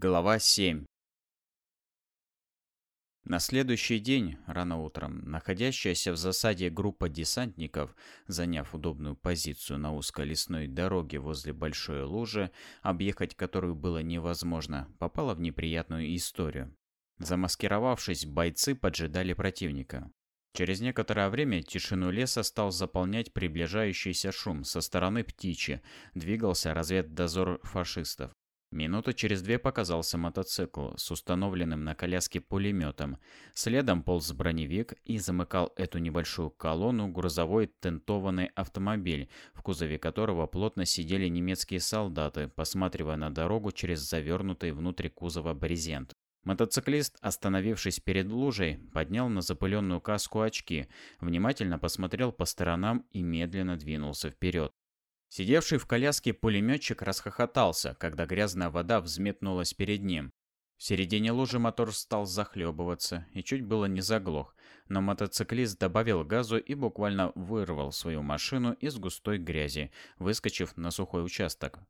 Глава 7 На следующий день, рано утром, находящаяся в засаде группа десантников, заняв удобную позицию на узкой лесной дороге возле большой лужи, объехать которую было невозможно, попала в неприятную историю. Замаскировавшись, бойцы поджидали противника. Через некоторое время тишину леса стал заполнять приближающийся шум со стороны птичьи, двигался разведдозор фашистов. Минуты через две показался мотоцикл с установленным на коляске пулеметом. Следом полз броневик и замыкал эту небольшую колонну грузовой тентованный автомобиль, в кузове которого плотно сидели немецкие солдаты, посматривая на дорогу через завернутый внутрь кузова брезент. Мотоциклист, остановившись перед лужей, поднял на запыленную каску очки, внимательно посмотрел по сторонам и медленно двинулся вперед. Сидевший в коляске пулеметчик расхохотался, когда грязная вода взметнулась перед ним. В середине лужи мотор стал захлебываться и чуть было не заглох, но мотоциклист добавил газу и буквально вырвал свою машину из густой грязи, выскочив на сухой участок.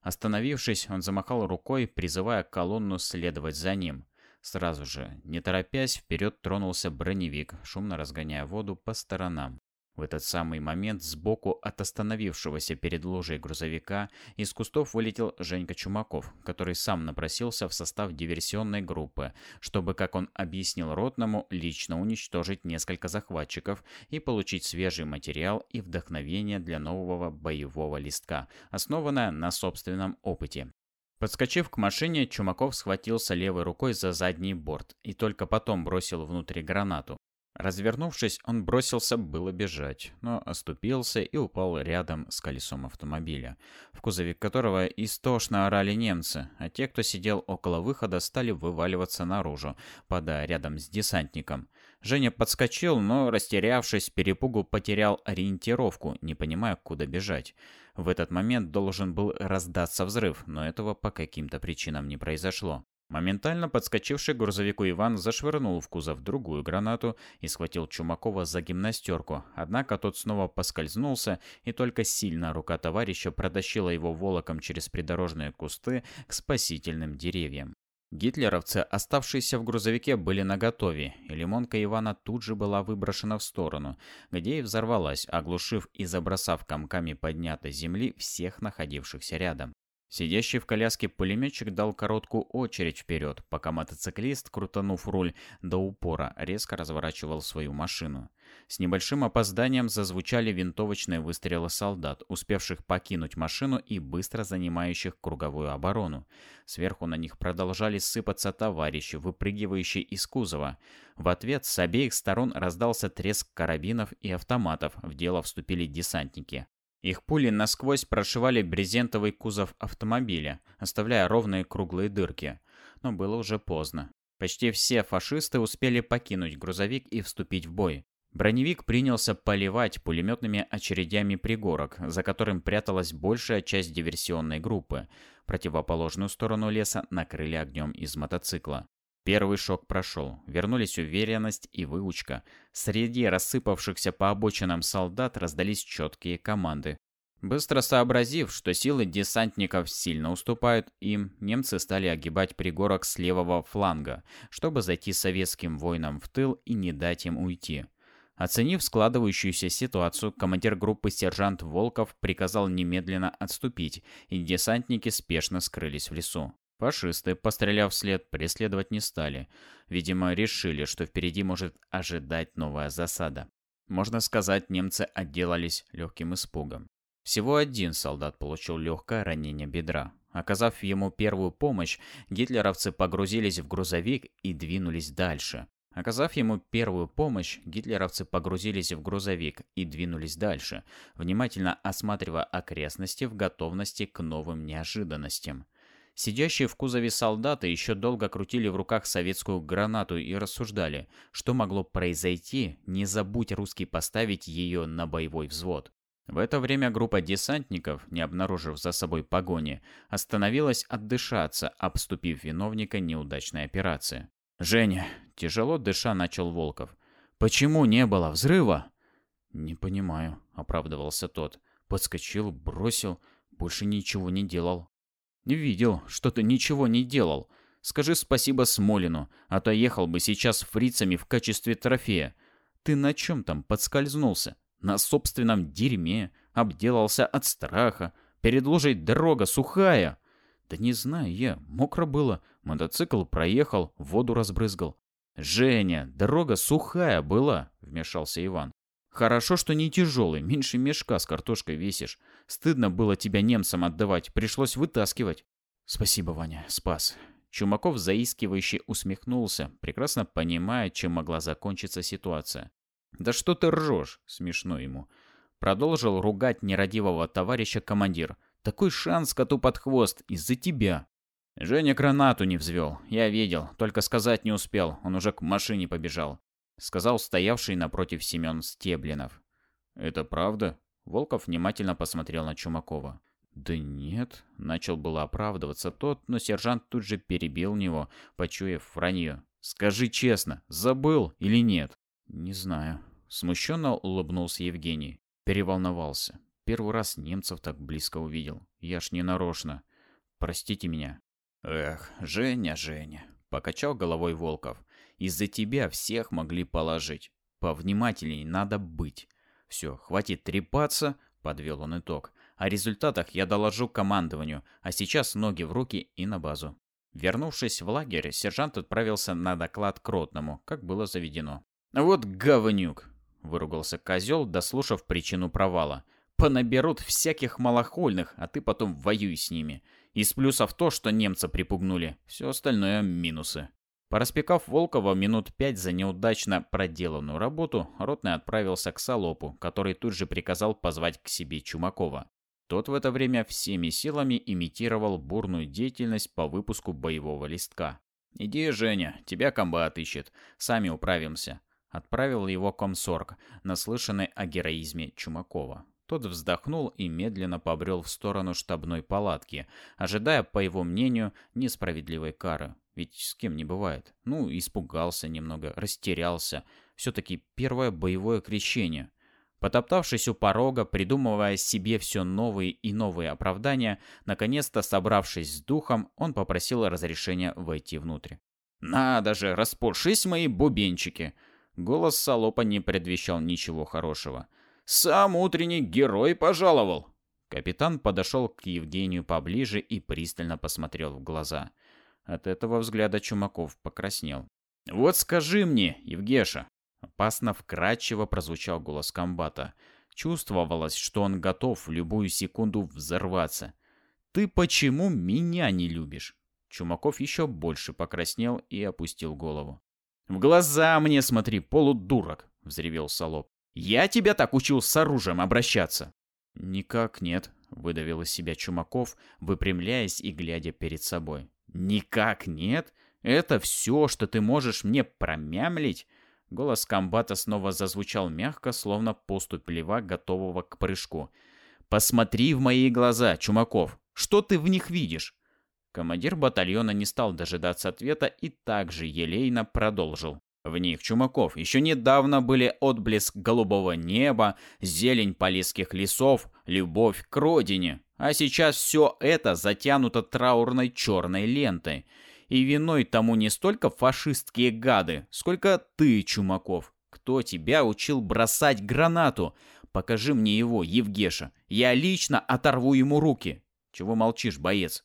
Остановившись, он замахал рукой, призывая колонну следовать за ним. Сразу же, не торопясь, вперед тронулся броневик, шумно разгоняя воду по сторонам. В этот самый момент сбоку от остановившегося перед ложей грузовика из кустов вылетел Женька Чумаков, который сам напросился в состав диверсионной группы, чтобы, как он объяснил Ротному, лично уничтожить несколько захватчиков и получить свежий материал и вдохновение для нового боевого листка, основанное на собственном опыте. Подскочив к машине, Чумаков схватился левой рукой за задний борт и только потом бросил внутрь гранату. Развернувшись, он бросился было бежать, но оступился и упал рядом с колесом автомобиля, в кузове которого истошно орали немцы, а те, кто сидел около выхода, стали вываливаться наружу, падая рядом с десантником. Женя подскочил, но, растерявшись, перепугу потерял ориентировку, не понимая, куда бежать. В этот момент должен был раздаться взрыв, но этого по каким-то причинам не произошло. Моментально подскочивший к грузовику Иван зашвырнул в кузов другую гранату и схватил Чумакова за гимнастерку, однако тот снова поскользнулся, и только сильно рука товарища протащила его волоком через придорожные кусты к спасительным деревьям. Гитлеровцы, оставшиеся в грузовике, были наготове, и лимонка Ивана тут же была выброшена в сторону, где и взорвалась, оглушив и забросав комками поднятой земли всех находившихся рядом. Сидящий в коляске пулеметчик дал короткую очередь вперед, пока мотоциклист, крутанув руль до упора, резко разворачивал свою машину. С небольшим опозданием зазвучали винтовочные выстрелы солдат, успевших покинуть машину и быстро занимающих круговую оборону. Сверху на них продолжали сыпаться товарищи, выпрыгивающие из кузова. В ответ с обеих сторон раздался треск карабинов и автоматов, в дело вступили десантники. Их пули насквозь прошивали брезентовый кузов автомобиля, оставляя ровные круглые дырки. Но было уже поздно. Почти все фашисты успели покинуть грузовик и вступить в бой. Броневик принялся поливать пулеметными очередями пригорок, за которым пряталась большая часть диверсионной группы. Противоположную сторону леса накрыли огнем из мотоцикла. Первый шок прошел, вернулись уверенность и выучка. Среди рассыпавшихся по обочинам солдат раздались четкие команды. Быстро сообразив, что силы десантников сильно уступают им, немцы стали огибать пригорок с левого фланга, чтобы зайти советским воинам в тыл и не дать им уйти. Оценив складывающуюся ситуацию, командир группы сержант Волков приказал немедленно отступить, и десантники спешно скрылись в лесу. Фашисты, постреляв вслед, преследовать не стали. Видимо, решили, что впереди может ожидать новая засада. Можно сказать, немцы отделались легким испугом. Всего один солдат получил легкое ранение бедра. Оказав ему первую помощь, гитлеровцы погрузились в грузовик и двинулись дальше. Оказав ему первую помощь, гитлеровцы погрузились в грузовик и двинулись дальше, внимательно осматривая окрестности в готовности к новым неожиданностям. Сидящие в кузове солдаты еще долго крутили в руках советскую гранату и рассуждали, что могло произойти, не забудь русский поставить ее на боевой взвод. В это время группа десантников, не обнаружив за собой погони, остановилась отдышаться, обступив виновника неудачной операции. «Женя!» – тяжело дыша начал Волков. «Почему не было взрыва?» «Не понимаю», – оправдывался тот. Подскочил, бросил, больше ничего не делал. «Видел, что ты ничего не делал. Скажи спасибо Смолину, а то ехал бы сейчас фрицами в качестве трофея. Ты на чем там подскользнулся? На собственном дерьме, обделался от страха. Перед ложей дорога сухая». «Да не знаю я, мокро было. Мотоцикл проехал, воду разбрызгал». «Женя, дорога сухая была», — вмешался Иван. «Хорошо, что не тяжелый, меньше мешка с картошкой весишь. Стыдно было тебя немцам отдавать, пришлось вытаскивать». «Спасибо, Ваня, спас». Чумаков заискивающе усмехнулся, прекрасно понимая, чем могла закончиться ситуация. «Да что ты ржешь?» — смешно ему. Продолжил ругать нерадивого товарища командир. «Такой шанс коту под хвост из-за тебя». Женя гранату не взвел. Я видел, только сказать не успел, он уже к машине побежал сказал стоявший напротив Семен Стеблинов. «Это правда?» Волков внимательно посмотрел на Чумакова. «Да нет», — начал было оправдываться тот, но сержант тут же перебил него, почуяв вранье. «Скажи честно, забыл или нет?» «Не знаю». Смущенно улыбнулся Евгений. Переволновался. Первый раз немцев так близко увидел. Я ж не нарочно. Простите меня. «Эх, Женя, Женя», — покачал головой Волков. Из-за тебя всех могли положить. Повнимательней надо быть. Все, хватит трепаться, подвел он итог. О результатах я доложу командованию, а сейчас ноги в руки и на базу. Вернувшись в лагерь, сержант отправился на доклад к Ротному, как было заведено. «Вот говнюк!» — выругался козел, дослушав причину провала. «Понаберут всяких малохольных, а ты потом воюй с ними. Из плюсов то, что немца припугнули, все остальное — минусы». Пораспекав Волкова минут пять за неудачно проделанную работу, Ротный отправился к Солопу, который тут же приказал позвать к себе Чумакова. Тот в это время всеми силами имитировал бурную деятельность по выпуску боевого листка. «Иди, Женя, тебя комбат ищет. Сами управимся», — отправил его комсорг, наслышанный о героизме Чумакова. Тот вздохнул и медленно побрел в сторону штабной палатки, ожидая, по его мнению, несправедливой кары. Ведь с кем не бывает. Ну, испугался немного, растерялся. Все-таки первое боевое крещение. Потоптавшись у порога, придумывая себе все новые и новые оправдания, наконец-то собравшись с духом, он попросил разрешения войти внутрь. «Надо же, распушись мои бубенчики!» Голос Салопа не предвещал ничего хорошего. «Сам утренний герой пожаловал!» Капитан подошел к Евгению поближе и пристально посмотрел в глаза – от этого взгляда Чумаков покраснел. «Вот скажи мне, Евгеша!» Опасно вкрадчиво прозвучал голос комбата. Чувствовалось, что он готов в любую секунду взорваться. «Ты почему меня не любишь?» Чумаков еще больше покраснел и опустил голову. «В глаза мне смотри, полудурок!» — взревел Солоп. «Я тебя так учил с оружием обращаться!» «Никак нет», — выдавил из себя Чумаков, выпрямляясь и глядя перед собой. «Никак нет? Это все, что ты можешь мне промямлить?» Голос комбата снова зазвучал мягко, словно поступь льва, готового к прыжку. «Посмотри в мои глаза, Чумаков! Что ты в них видишь?» Командир батальона не стал дожидаться ответа и также елейно продолжил. В них, Чумаков, еще недавно были отблеск голубого неба, зелень полесских лесов, любовь к родине. А сейчас все это затянуто траурной черной лентой. И виной тому не столько фашистские гады, сколько ты, Чумаков. Кто тебя учил бросать гранату? Покажи мне его, Евгеша. Я лично оторву ему руки. Чего молчишь, боец?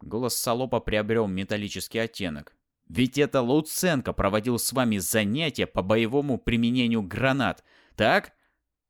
Голос Солопа приобрел металлический оттенок. Ведь это Луценко проводил с вами занятия по боевому применению гранат, так?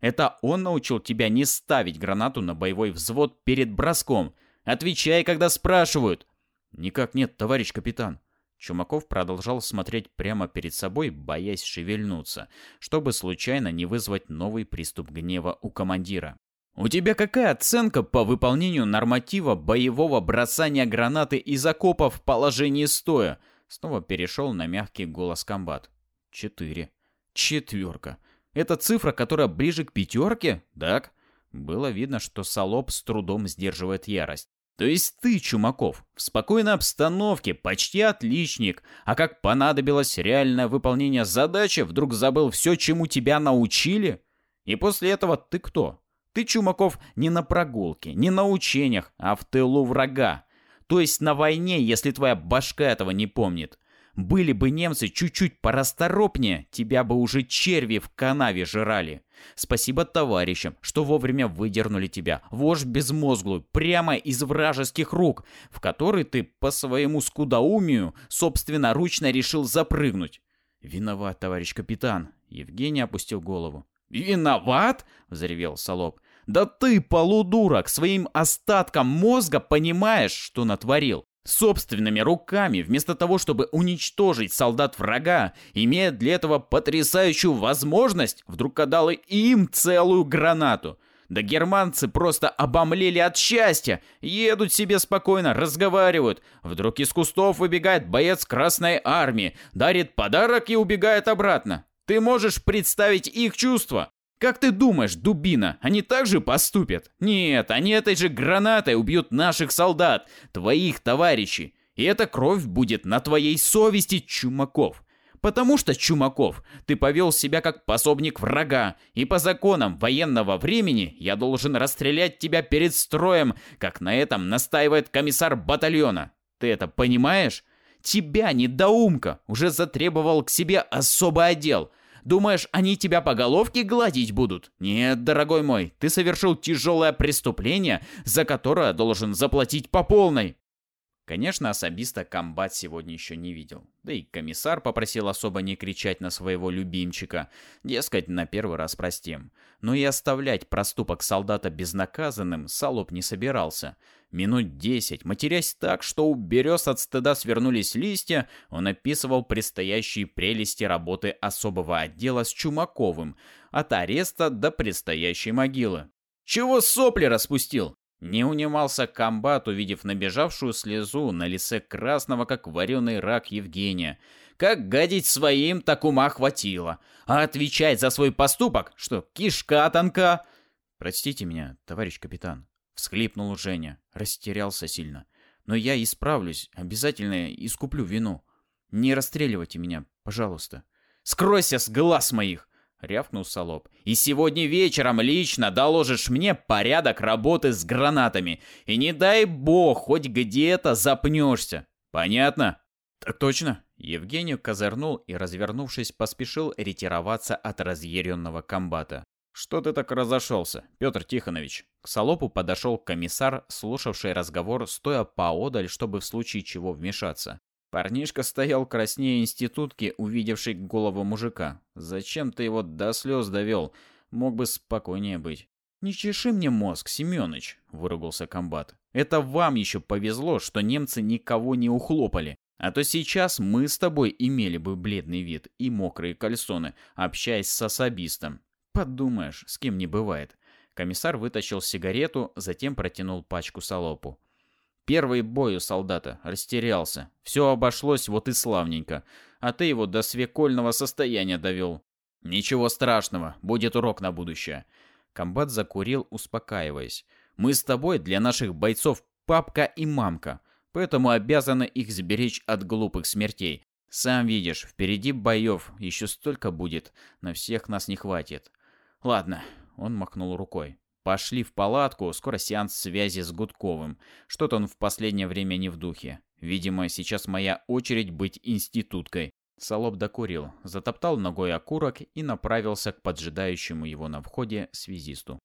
Это он научил тебя не ставить гранату на боевой взвод перед броском. Отвечай, когда спрашивают. Никак нет, товарищ капитан. Чумаков продолжал смотреть прямо перед собой, боясь шевельнуться, чтобы случайно не вызвать новый приступ гнева у командира. «У тебя какая оценка по выполнению норматива боевого бросания гранаты из окопа в положении стоя?» Снова перешел на мягкий голос комбат. «Четыре». «Четверка. Это цифра, которая ближе к пятерке, так? Было видно, что Солоп с трудом сдерживает ярость. То есть ты, Чумаков, в спокойной обстановке, почти отличник, а как понадобилось реальное выполнение задачи, вдруг забыл все, чему тебя научили? И после этого ты кто? Ты, Чумаков, не на прогулке, не на учениях, а в тылу врага. То есть на войне, если твоя башка этого не помнит. Были бы немцы чуть-чуть порасторопнее, тебя бы уже черви в канаве жрали. Спасибо товарищам, что вовремя выдернули тебя, вождь безмозглую, прямо из вражеских рук, в который ты по своему скудоумию собственноручно решил запрыгнуть. Виноват, товарищ капитан. Евгений опустил голову. «Виноват?» — взревел Солоб. «Да ты, полудурок, своим остатком мозга понимаешь, что натворил собственными руками, вместо того, чтобы уничтожить солдат врага, имея для этого потрясающую возможность, вдруг отдал им целую гранату. Да германцы просто обомлели от счастья, едут себе спокойно, разговаривают. Вдруг из кустов выбегает боец Красной Армии, дарит подарок и убегает обратно. Ты можешь представить их чувства? Как ты думаешь, дубина, они так же поступят? Нет, они этой же гранатой убьют наших солдат, твоих товарищей. И эта кровь будет на твоей совести, Чумаков. Потому что, Чумаков, ты повел себя как пособник врага, и по законам военного времени я должен расстрелять тебя перед строем, как на этом настаивает комиссар батальона. Ты это понимаешь? Тебя, недоумка, уже затребовал к себе особый отдел – Думаешь, они тебя по головке гладить будут? Нет, дорогой мой, ты совершил тяжелое преступление, за которое должен заплатить по полной. Конечно, особиста комбат сегодня еще не видел. Да и комиссар попросил особо не кричать на своего любимчика. Дескать, на первый раз простим. Но и оставлять проступок солдата безнаказанным Солоп не собирался. Минут десять, матерясь так, что у берез от стыда свернулись листья, он описывал предстоящие прелести работы особого отдела с Чумаковым, от ареста до предстоящей могилы. «Чего сопли распустил? Не унимался комбат, увидев набежавшую слезу на лице красного, как вареный рак Евгения. Как гадить своим, так ума хватило. А отвечать за свой поступок, что кишка тонка. «Простите меня, товарищ капитан», — всхлипнул Женя. Растерялся сильно. «Но я исправлюсь, обязательно искуплю вину. Не расстреливайте меня, пожалуйста». «Скройся с глаз моих!» Рявкнул Солоб. «И сегодня вечером лично доложишь мне порядок работы с гранатами. И не дай бог, хоть где-то запнешься. Понятно?» «Так точно!» Евгений козырнул и, развернувшись, поспешил ретироваться от разъяренного комбата. «Что ты так разошелся, Петр Тихонович?» К Солопу подошел комиссар, слушавший разговор, стоя поодаль, чтобы в случае чего вмешаться. Парнишка стоял краснее институтки, увидевший голову мужика. Зачем ты его до слез довел? Мог бы спокойнее быть. «Не чеши мне мозг, Семёныч», — выругался комбат. «Это вам еще повезло, что немцы никого не ухлопали. А то сейчас мы с тобой имели бы бледный вид и мокрые кальсоны, общаясь с особистом. Подумаешь, с кем не бывает». Комиссар вытащил сигарету, затем протянул пачку салопу. Первый бой у солдата. Растерялся. Все обошлось вот и славненько. А ты его до свекольного состояния довел. Ничего страшного. Будет урок на будущее. Комбат закурил, успокаиваясь. Мы с тобой для наших бойцов папка и мамка. Поэтому обязаны их сберечь от глупых смертей. Сам видишь, впереди боев еще столько будет. На всех нас не хватит. Ладно, он махнул рукой. Пошли в палатку, скоро сеанс связи с Гудковым. Что-то он в последнее время не в духе. Видимо, сейчас моя очередь быть институткой. Солоб докурил, затоптал ногой окурок и направился к поджидающему его на входе связисту.